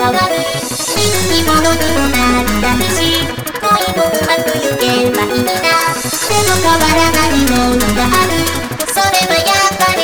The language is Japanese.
にわる新規ものなら大事恋もうまくいけばいいな。でも変わらないものがある。それはやっぱり